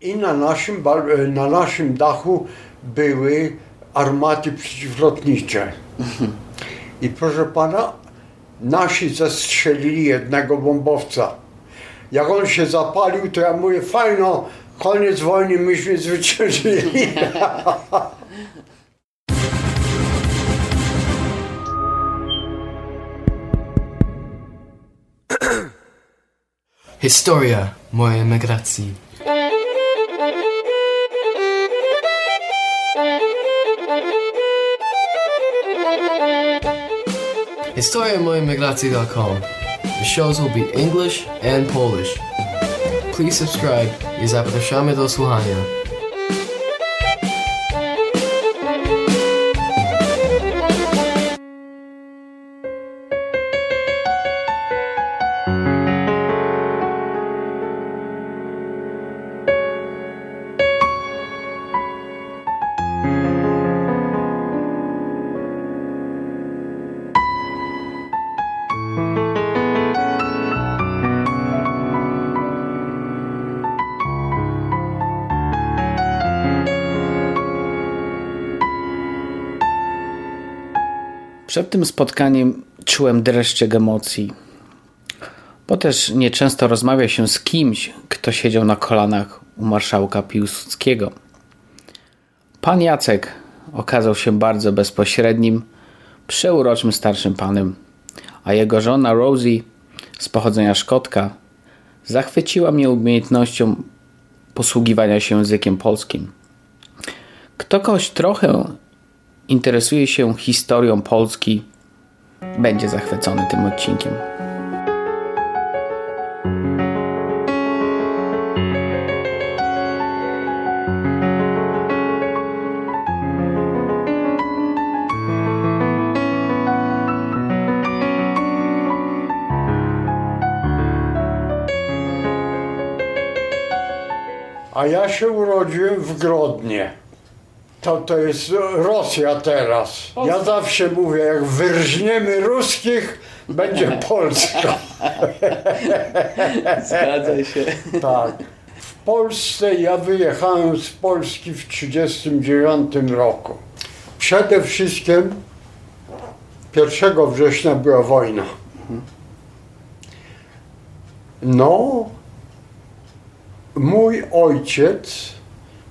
I na naszym, e, na naszym dachu były armaty przeciwlotnicze. I proszę pana, nasi zestrzelili jednego bombowca. Jak on się zapalił, to ja mówię, fajno, koniec wojny, myśmy zwyciężyli. Historia mojej emigracji. HistoriaMojemigracji.com. The shows will be English and Polish. Please subscribe i zapraszamy do słuchania. Przed tym spotkaniem czułem dreszczyk emocji, bo też nieczęsto rozmawia się z kimś, kto siedział na kolanach u marszałka Piłsudskiego. Pan Jacek okazał się bardzo bezpośrednim, przeuroczym starszym panem, a jego żona Rosie z pochodzenia Szkotka zachwyciła mnie umiejętnością posługiwania się językiem polskim. Kto kogoś trochę interesuje się historią Polski, będzie zachwycony tym odcinkiem. A ja się urodziłem w Grodnie. To, to jest Rosja teraz. Ja zawsze mówię, jak wyrżniemy ruskich, będzie Polska. Zgadzaj się. Tak. W Polsce ja wyjechałem z Polski w 1939 roku. Przede wszystkim 1 września była wojna. No, mój ojciec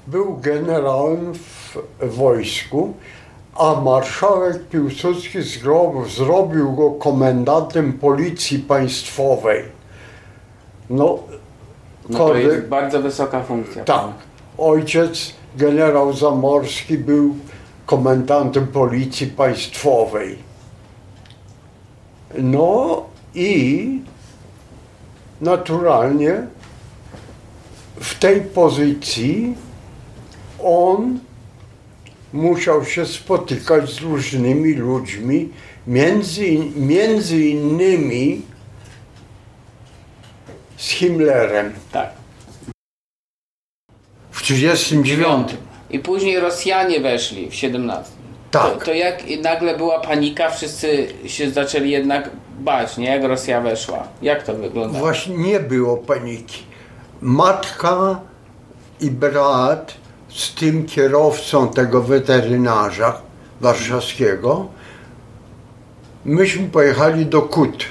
był generałem w wojsku, a marszałek Piłsudski zro- zrobił go komendantem policji państwowej. No, No to jest bardzo wysoka funkcja. tak. Ojciec, generał Zamorski, był komendantem policji państwowej. No i naturalnie w tej pozycji on musiał się spotykać z różnymi ludźmi, między, między innymi z Himmlerem tak. w 1939. I później Rosjanie weszli w 17. Tak. To, to jak nagle była panika, wszyscy się zaczęli jednak bać, nie? Jak Rosja weszła. Jak to wygląda? Właśnie nie było paniki. Matka i brat z tym kierowcą tego weterynarza warszawskiego, myśmy pojechali do Kut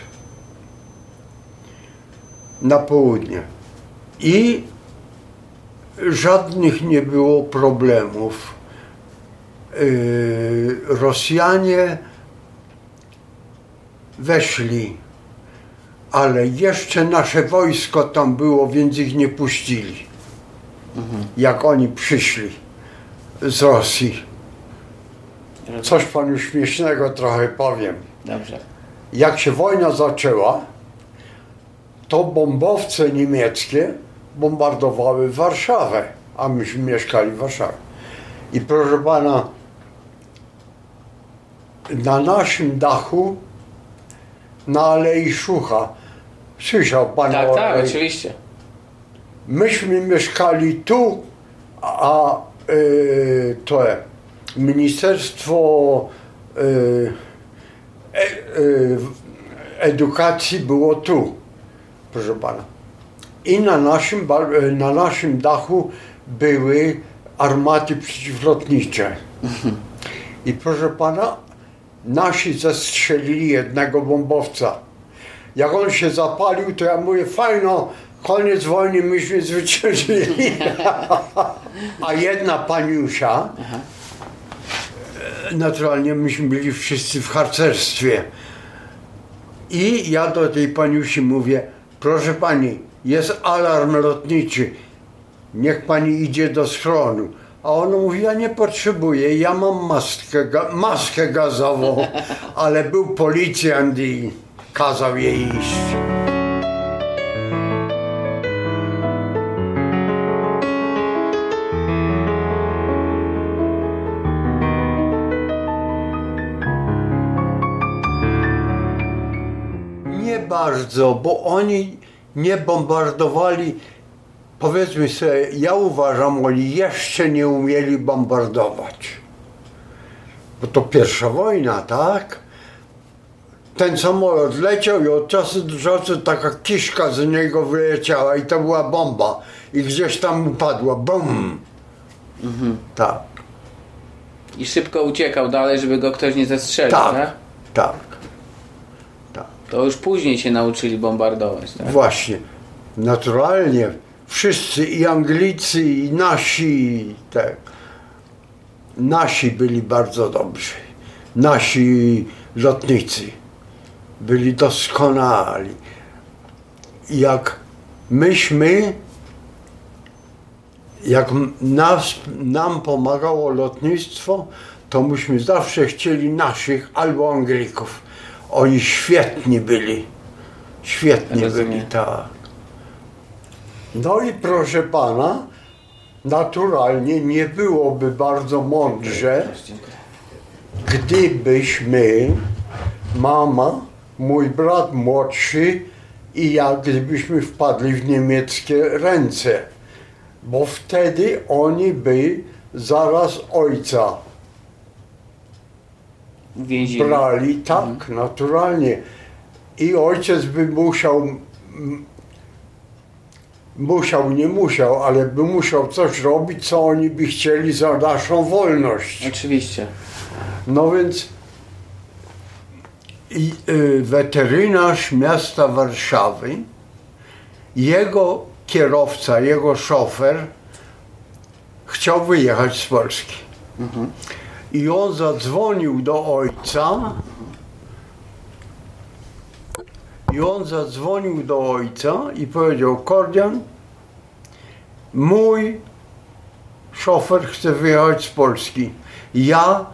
na południe. I żadnych nie było problemów. Yy, Rosjanie weszli ale jeszcze nasze wojsko tam było, więc ich nie puścili. Jak oni przyszli z Rosji. Coś panu śmiesznego trochę powiem. Dobrze. Jak się wojna zaczęła, to bombowce niemieckie bombardowały Warszawę, a myśmy mieszkali w Warszawie. I proszę pana, na naszym dachu, na Alei Szucha, słyszał pan Tak, o tak, oczywiście. Myśmy mieszkali tu, a y, to e, Ministerstwo y, Edukacji było tu, proszę pana. I na naszym, na naszym dachu były armaty przeciwlotnicze. I proszę pana, nasi zestrzelili jednego bombowca. Jak on się zapalił, to ja mówię, fajno, koniec wojny, myśmy zwyciężyli. A jedna paniusia, naturalnie myśmy byli wszyscy w harcerstwie. I ja do tej paniusi mówię, proszę pani, jest alarm lotniczy, niech pani idzie do schronu. A ona mówi, ja nie potrzebuję, ja mam maskę, maskę gazową, ale był policjant i kazał jej iść. Bardzo, bo oni nie bombardowali. Powiedzmy sobie, ja uważam, oni jeszcze nie umieli bombardować. Bo to pierwsza wojna, tak? Ten samolot leciał i od czasu do czasu taka kiszka z niego wyleciała i to była bomba. I gdzieś tam upadła. Bum! Tak, I szybko uciekał dalej, żeby go ktoś nie zestrzelił, tak? tak, tak, tak. To już później się nauczyli bombardować, tak? Właśnie, naturalnie wszyscy i Anglicy i nasi, tak. Nasi byli bardzo dobrzy. Nasi lotnicy byli doskonali. Jak myśmy, jak nas, nam pomagało lotnictwo, to myśmy zawsze chcieli naszych albo Anglików. Oni świetni byli. Świetni Rozumiem. byli, tak. No i proszę pana, naturalnie nie byłoby bardzo mądrze, gdybyśmy, mama, mój brat młodszy i ja, gdybyśmy wpadli w niemieckie ręce, bo wtedy oni by zaraz ojca Więzili. brali, tak, naturalnie. I ojciec by musiał, musiał, nie musiał, ale by musiał coś robić, co oni by chcieli za naszą wolność. Oczywiście. No więc i, y, weterynarz miasta Warszawy, jego kierowca, jego szofer chciał wyjechać z Polski. I on zadzwonił do ojca. I on zadzwonił do ojca i powiedział: Kordian, mój szofer chce wyjechać z Polski. Ja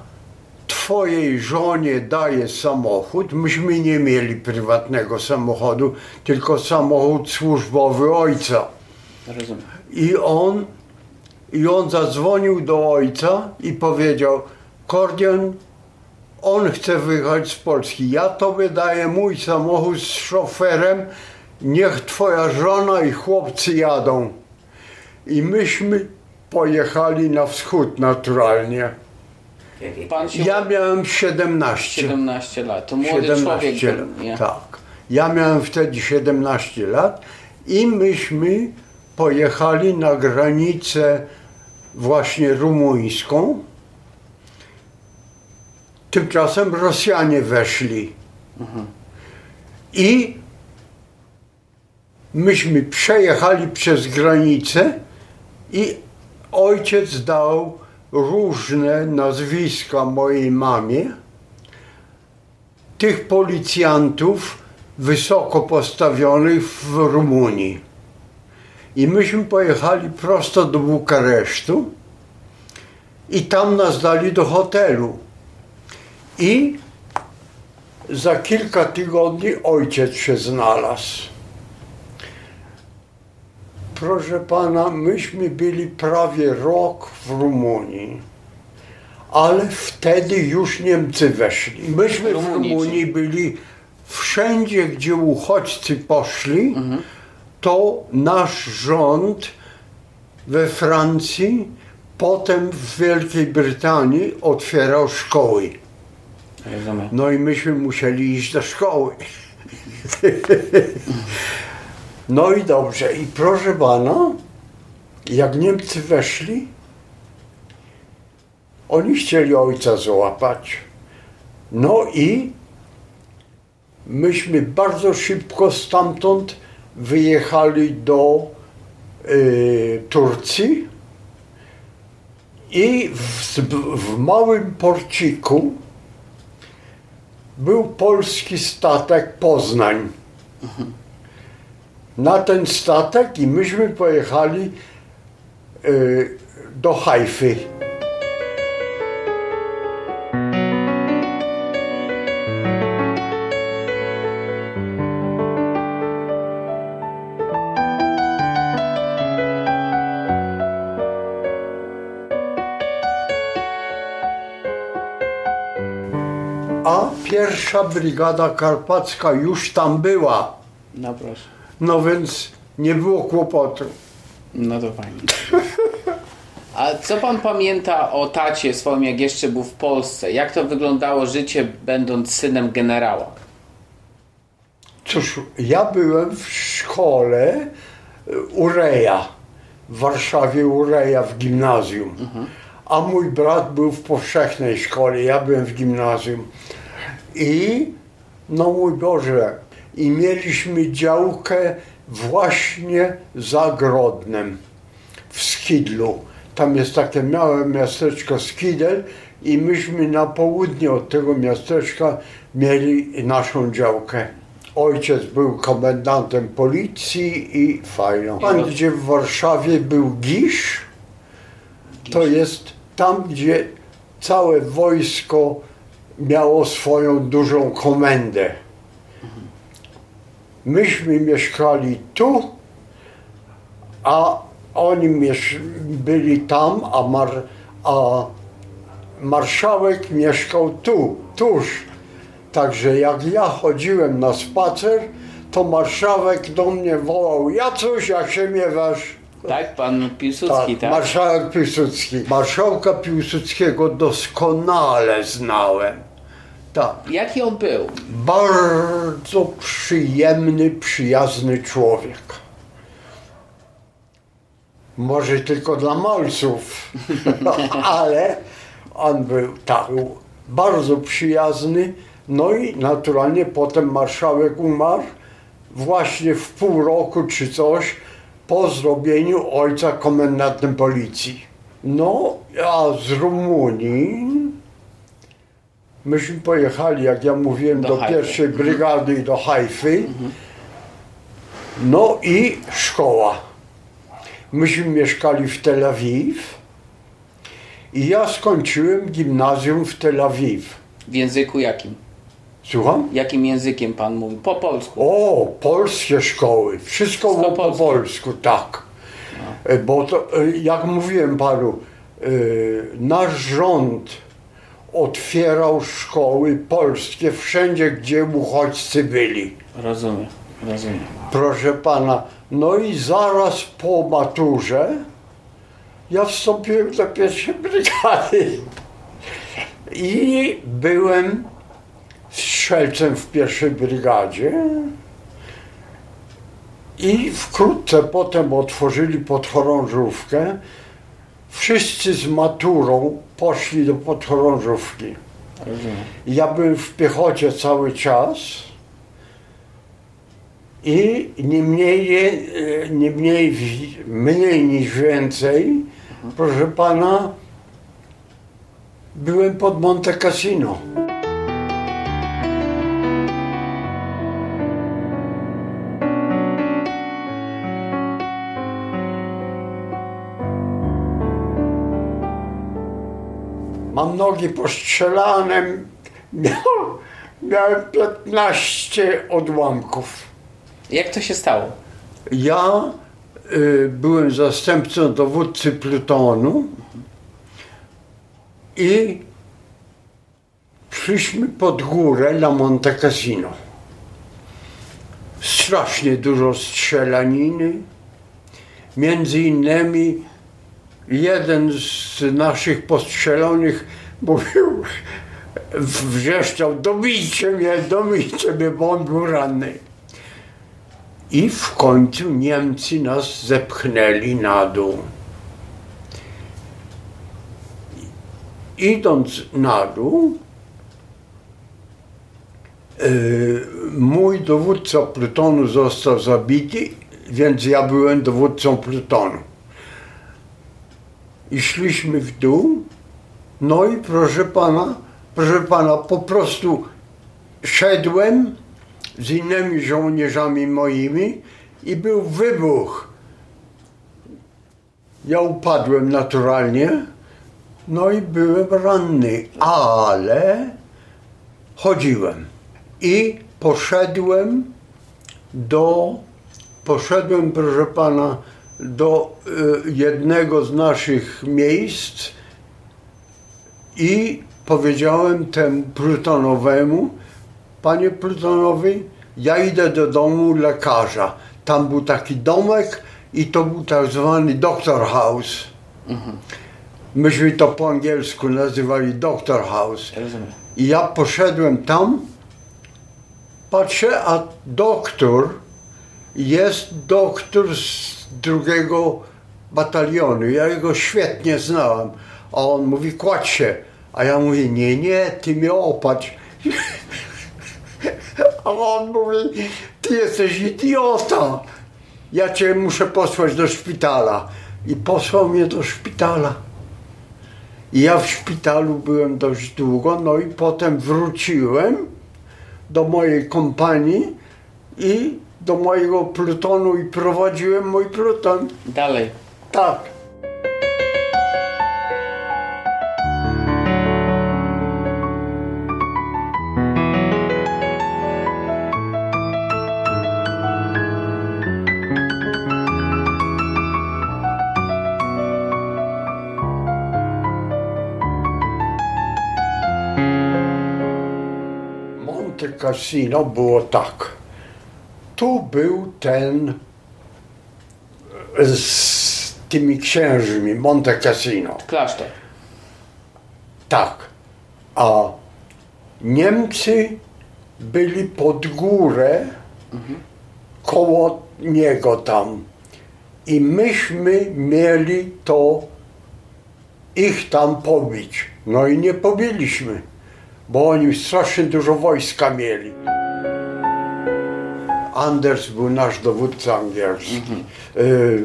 twojej żonie daję samochód. Myśmy nie mieli prywatnego samochodu, tylko samochód służbowy ojca. Rozumiem. I on, I on zadzwonił do ojca i powiedział: Kordian, on chce wyjechać z Polski. Ja tobie daję mój samochód z szoferem. Niech twoja żona i chłopcy jadą. I myśmy pojechali na wschód naturalnie. Pan się Ja miałem 17. 17 lat. To młody człowiek. 17 był, lat. Tak. Ja miałem wtedy 17 lat i myśmy pojechali na granicę właśnie rumuńską. Tymczasem Rosjanie weszli. I myśmy przejechali przez granicę i ojciec dał różne nazwiska mojej mamie tych policjantów wysoko postawionych w Rumunii. I myśmy pojechali prosto do Bukaresztu i tam nas dali do hotelu. I za kilka tygodni ojciec się znalazł. Proszę pana, myśmy byli prawie rok w Rumunii, ale wtedy już Niemcy weszli. Myśmy w Rumunii, byli wszędzie, gdzie uchodźcy poszli, to nasz rząd we Francji, potem w Wielkiej Brytanii otwierał szkoły. Rozumiem. No i myśmy musieli iść do szkoły. No i dobrze. I proszę pana, jak Niemcy weszli, oni chcieli ojca złapać. No i myśmy bardzo szybko stamtąd wyjechali do y, Turcji i w, w małym porciku był polski statek Poznań. Na ten statek i myśmy pojechali y, do Hajfy. Pierwsza brygada karpacka już tam była. No proszę. No więc nie było kłopotu. No to fajnie. A co pan pamięta o tacie swoim, jak jeszcze był w Polsce? Jak to wyglądało życie, będąc synem generała? Cóż, ja byłem w szkole y, Ureja, w Warszawie Ureja w gimnazjum. A mój brat był w powszechnej szkole, ja byłem w gimnazjum. I, no mój Boże, i mieliśmy działkę właśnie za Grodnem, w Skidlu. Tam jest takie małe miasteczko Skidel i myśmy na południe od tego miasteczka mieli naszą działkę. Ojciec był komendantem policji i fajno. Tam, gdzie w Warszawie był Gisz, to jest tam, gdzie całe wojsko miało swoją dużą komendę. Myśmy mieszkali tu, a oni byli tam, a, mar- a marszałek mieszkał tu, tuż. Także jak ja chodziłem na spacer, to marszałek do mnie wołał, Jacuś, jak się miewasz? Tak, pan Piłsudski, tak? marszałek Piłsudski. Marszałka Piłsudskiego doskonale znałem. Tak. Jaki on był? Bardzo przyjemny, przyjazny człowiek. Może tylko dla malców, ale on był tak, bardzo przyjazny. No i naturalnie potem marszałek umarł właśnie w pół roku czy coś po zrobieniu ojca komendantem policji. No, a z Rumunii myśmy pojechali, jak ja mówiłem, Do do, pierwszej brygady i do Hajfy. No i szkoła. Myśmy mieszkali w Tel Awiw i ja skończyłem gimnazjum w Tel Awiw. W języku jakim? Słucham? Jakim językiem pan mówi? Po polsku. O, polskie szkoły. Wszystko Wszystko po polskie. polsku, tak. E, Bo to, e, jak mówiłem panu, e, nasz rząd otwierał szkoły polskie wszędzie, gdzie uchodźcy byli. Rozumiem, rozumiem. Proszę pana, no i zaraz po maturze ja wstąpiłem do pierwszej brygady i byłem strzelcem w pierwszej brygadzie i wkrótce potem otworzyli podchorążówkę. Wszyscy z maturą poszli do podchorążówki. Ja byłem w piechocie cały czas i nie mniej, nie mniej, mniej niż więcej, proszę pana, byłem pod Monte Cassino. Nogi postrzelane, miał, miałem 15 odłamków. Jak to się stało? Ja y, byłem zastępcą dowódcy plutonu i szliśmy pod górę na Monte Cassino. Strasznie dużo strzelaniny. Między innymi jeden z naszych postrzelonych mówił, wrzeszczał, dobijcie mnie, dobijcie mnie, bo on był ranny. I w końcu Niemcy nas zepchnęli na dół. Idąc na dół, yy, mój dowódca plutonu został zabity, więc ja byłem dowódcą plutonu. I szliśmy w dół, no i proszę pana, proszę pana, po prostu szedłem z innymi żołnierzami moimi i był wybuch. Ja upadłem naturalnie, no i byłem ranny, ale chodziłem i poszedłem do, poszedłem proszę pana do y, jednego z naszych miejsc i powiedziałem temu plutonowemu, panie plutonowy, ja idę do domu lekarza. Tam był taki domek i to był tak zwany doctor house. Myśmy to po angielsku nazywali doctor house. Rozumiem. I ja poszedłem tam, patrzę, a doktor jest doktor z drugiego batalionu. Ja jego świetnie znałem. A on mówi, kładź się. A ja mówię, nie, nie, ty mnie opatrz. A on mówi, ty jesteś idiota. Ja cię muszę posłać do szpitala. I posłał mnie do szpitala. I ja w szpitalu byłem dość długo, no i potem wróciłem do mojej kompanii i do mojego plutonu i prowadziłem mój pluton. Dalej. Tak. Cassino było tak. Tu był ten e, z tymi księżmi, Monte Cassino. Klasztor. Tak. A Niemcy byli pod górę koło niego tam. I myśmy mieli to ich tam pobić. No i nie pobiliśmy, bo oni strasznie dużo wojska mieli. Anders był nasz dowódca angielski. Y,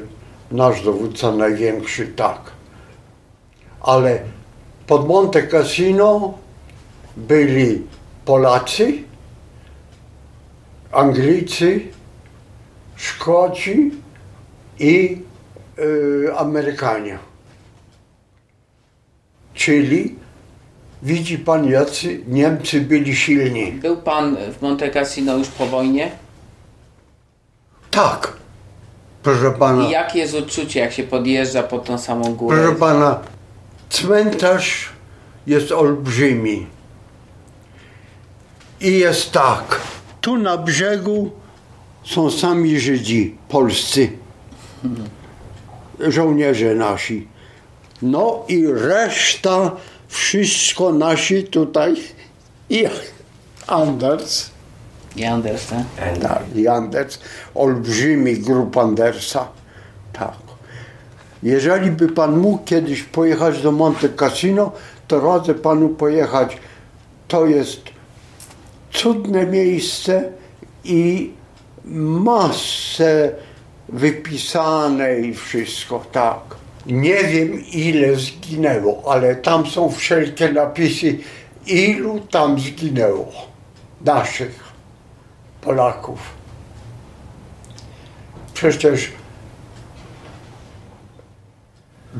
nasz dowódca największy, tak. Ale pod Monte Cassino byli Polacy, Anglicy, Szkoci i y, Amerykanie. Czyli widzi pan, jacy Niemcy byli silni. Był pan w Monte Cassino już po wojnie? Tak, proszę pana. I jakie jest uczucie, jak się podjeżdża pod tą samą górę? Proszę pana, cmentarz jest olbrzymi. I jest tak. Tu na brzegu są sami Żydzi polscy. Żołnierze nasi. No i reszta, wszystko nasi tutaj. I Anders. I Anders, tak? Tak, i Anders, olbrzymi grup Andersa. Tak. Jeżeli by pan mógł kiedyś pojechać do Monte Cassino, to radzę panu pojechać. To jest cudne miejsce i masę wypisane i wszystko, tak. Nie wiem ile zginęło, ale tam są wszelkie napisy, ilu tam zginęło naszych Polaków. Przecież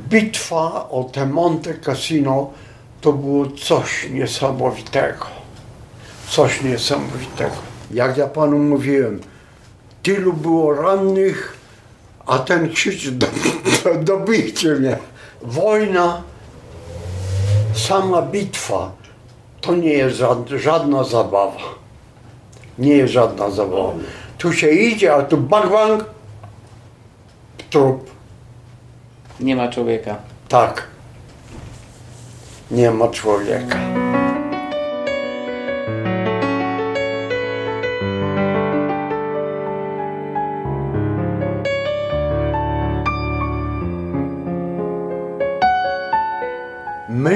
bitwa o te Monte Cassino to było coś niesamowitego. Coś niesamowitego. Jak ja panu mówiłem, tylu było rannych, a ten krzyczy, do, do, dobijcie mnie. Wojna, sama bitwa, to nie jest żadna, żadna zabawa. Nie jest żadna zabawa. Tu się idzie, a tu bang bang, trup. Nie ma człowieka. Tak. Nie ma człowieka.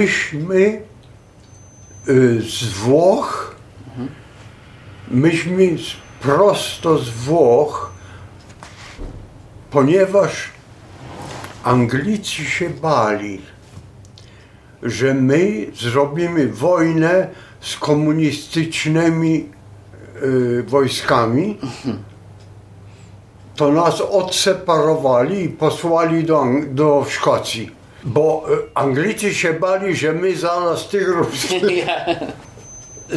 Myśmy y, z Włoch, myśmy prosto z Włoch, ponieważ Anglicy się bali, że my zrobimy wojnę z komunistycznymi y, wojskami, to nas odseparowali i posłali do, do Szkocji. Bo y, Anglicy się bali, że my zaraz tych ruskich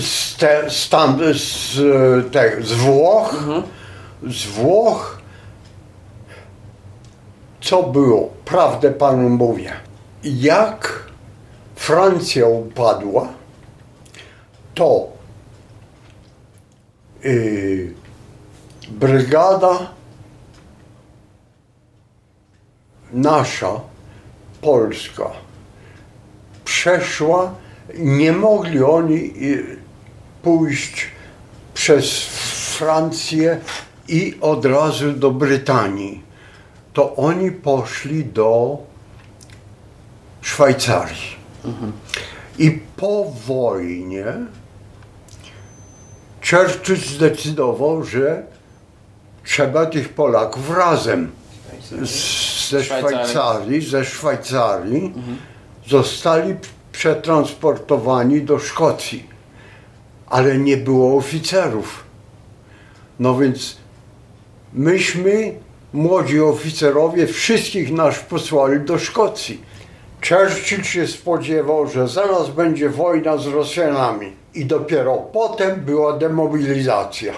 z, te, z, tam, z, te, z Włoch, z Włoch, co było, prawdę panu mówię, jak Francja upadła, to y, brygada nasza, polska, przeszła, nie mogli oni y, pójść przez Francję i od razu do Brytanii. To oni poszli do Szwajcarii. I po wojnie Churchill zdecydował, że trzeba tych Polaków razem z, ze Szwajcarii. Szwajcarii, ze Szwajcarii zostali przetransportowani do Szkocji, ale nie było oficerów. No więc myśmy, młodzi oficerowie, wszystkich nas posłali do Szkocji. Churchill się spodziewał, że zaraz będzie wojna z Rosjanami i dopiero potem była demobilizacja.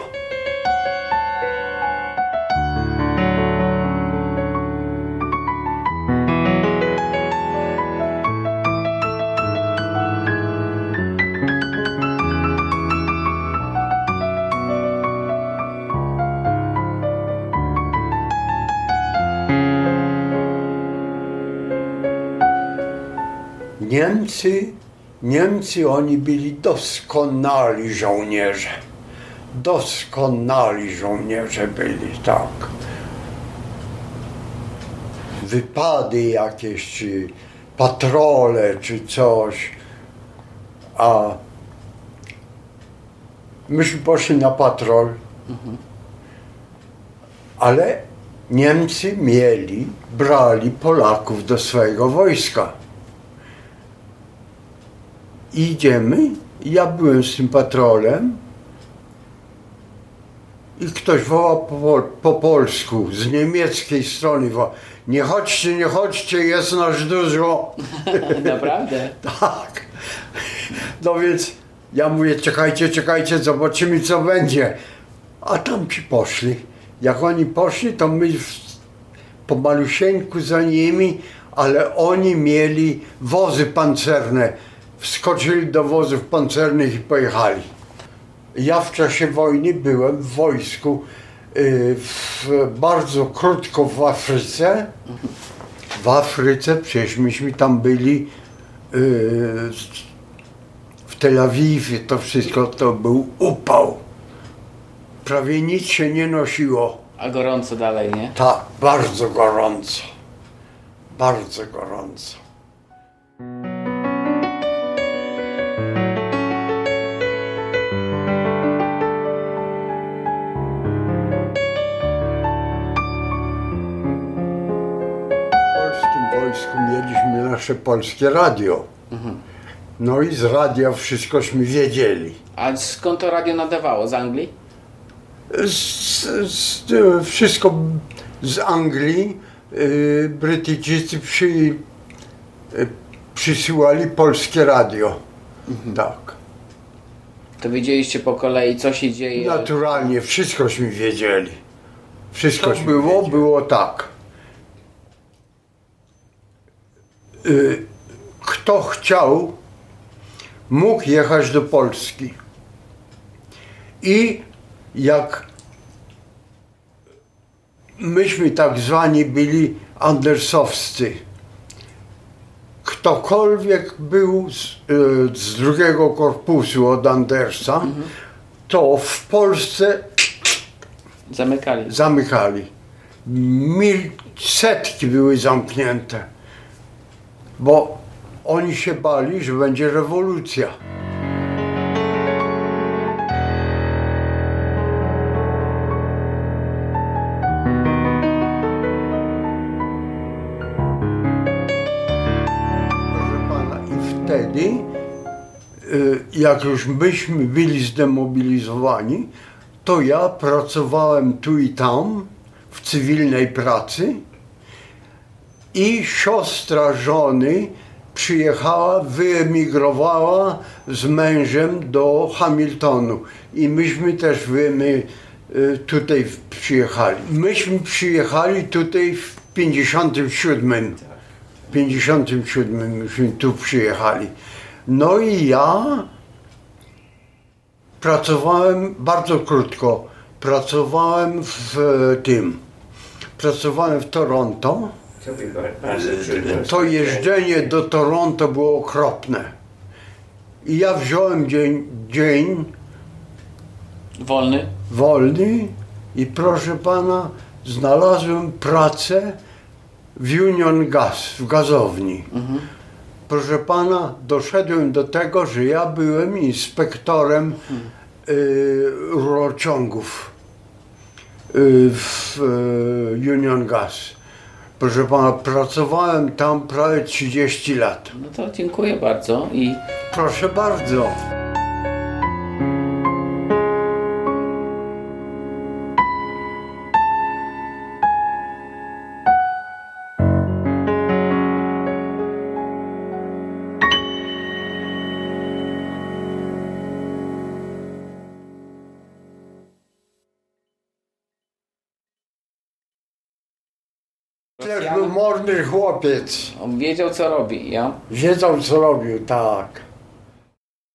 Niemcy, Niemcy oni byli doskonali żołnierze. Doskonali żołnierze byli, tak. Wypady jakieś, czy patrole, czy coś. A myśmy poszli na patrol, ale Niemcy mieli, brali Polaków do swojego wojska idziemy, ja byłem z tym patrolem i ktoś woła po, po polsku, z niemieckiej strony woła, nie chodźcie, nie chodźcie, jest nas dużo. Naprawdę? tak. No więc ja mówię, czekajcie, czekajcie, zobaczymy co będzie. A tam ci poszli. Jak oni poszli, to my po malusieńku za nimi, ale oni mieli wozy pancerne. Wskoczyli do wozów pancernych i pojechali. Ja w czasie wojny byłem w wojsku y, w, bardzo krótko w Afryce. W Afryce, przecież myśmy tam byli y, w Tel Awiwie, to wszystko to był upał. Prawie nic się nie nosiło. A gorąco dalej, nie? Tak, bardzo gorąco. Bardzo gorąco. Nasze polskie radio. No i z radia wszystkośmy wiedzieli. A skąd to radio nadawało? Z Anglii? z, z, wszystko z Anglii. y, Brytyjczycy przy, y, przysyłali polskie radio. Tak. To wiedzieliście po kolei, co się dzieje. Naturalnie, wszystkośmy wiedzieli. Wszystko było, wiedzieli. było tak. Y, Kto chciał, mógł jechać do Polski. I jak myśmy tak zwani byli andersowscy, ktokolwiek był z, y, z drugiego korpusu od Andersa, to w Polsce Zamykali. zamykali. Mil, setki były zamknięte, bo oni się bali, że będzie rewolucja. Wtedy, y, jak już myśmy byli zdemobilizowani, to ja pracowałem tu i tam w cywilnej pracy i siostra żony przyjechała, wyemigrowała z mężem do Hamiltonu i myśmy też wyemy, y, tutaj przyjechali. Myśmy przyjechali tutaj w 57. 57 myśmy tu przyjechali. No i ja pracowałem bardzo krótko. Pracowałem w tym. Pracowałem w Toronto. To jeżdżenie do Toronto było okropne. I ja wziąłem dzień, dzień Wolny? wolny i proszę pana, znalazłem pracę w Union Gas, w gazowni. Proszę pana, doszedłem do tego, że ja byłem inspektorem y, rurociągów y, w y, Union Gas. Proszę pana, pracowałem tam prawie 30 lat. No to dziękuję bardzo i Proszę bardzo. Chłopiec. on wiedział co robi, ja? Wiedział co robił, tak.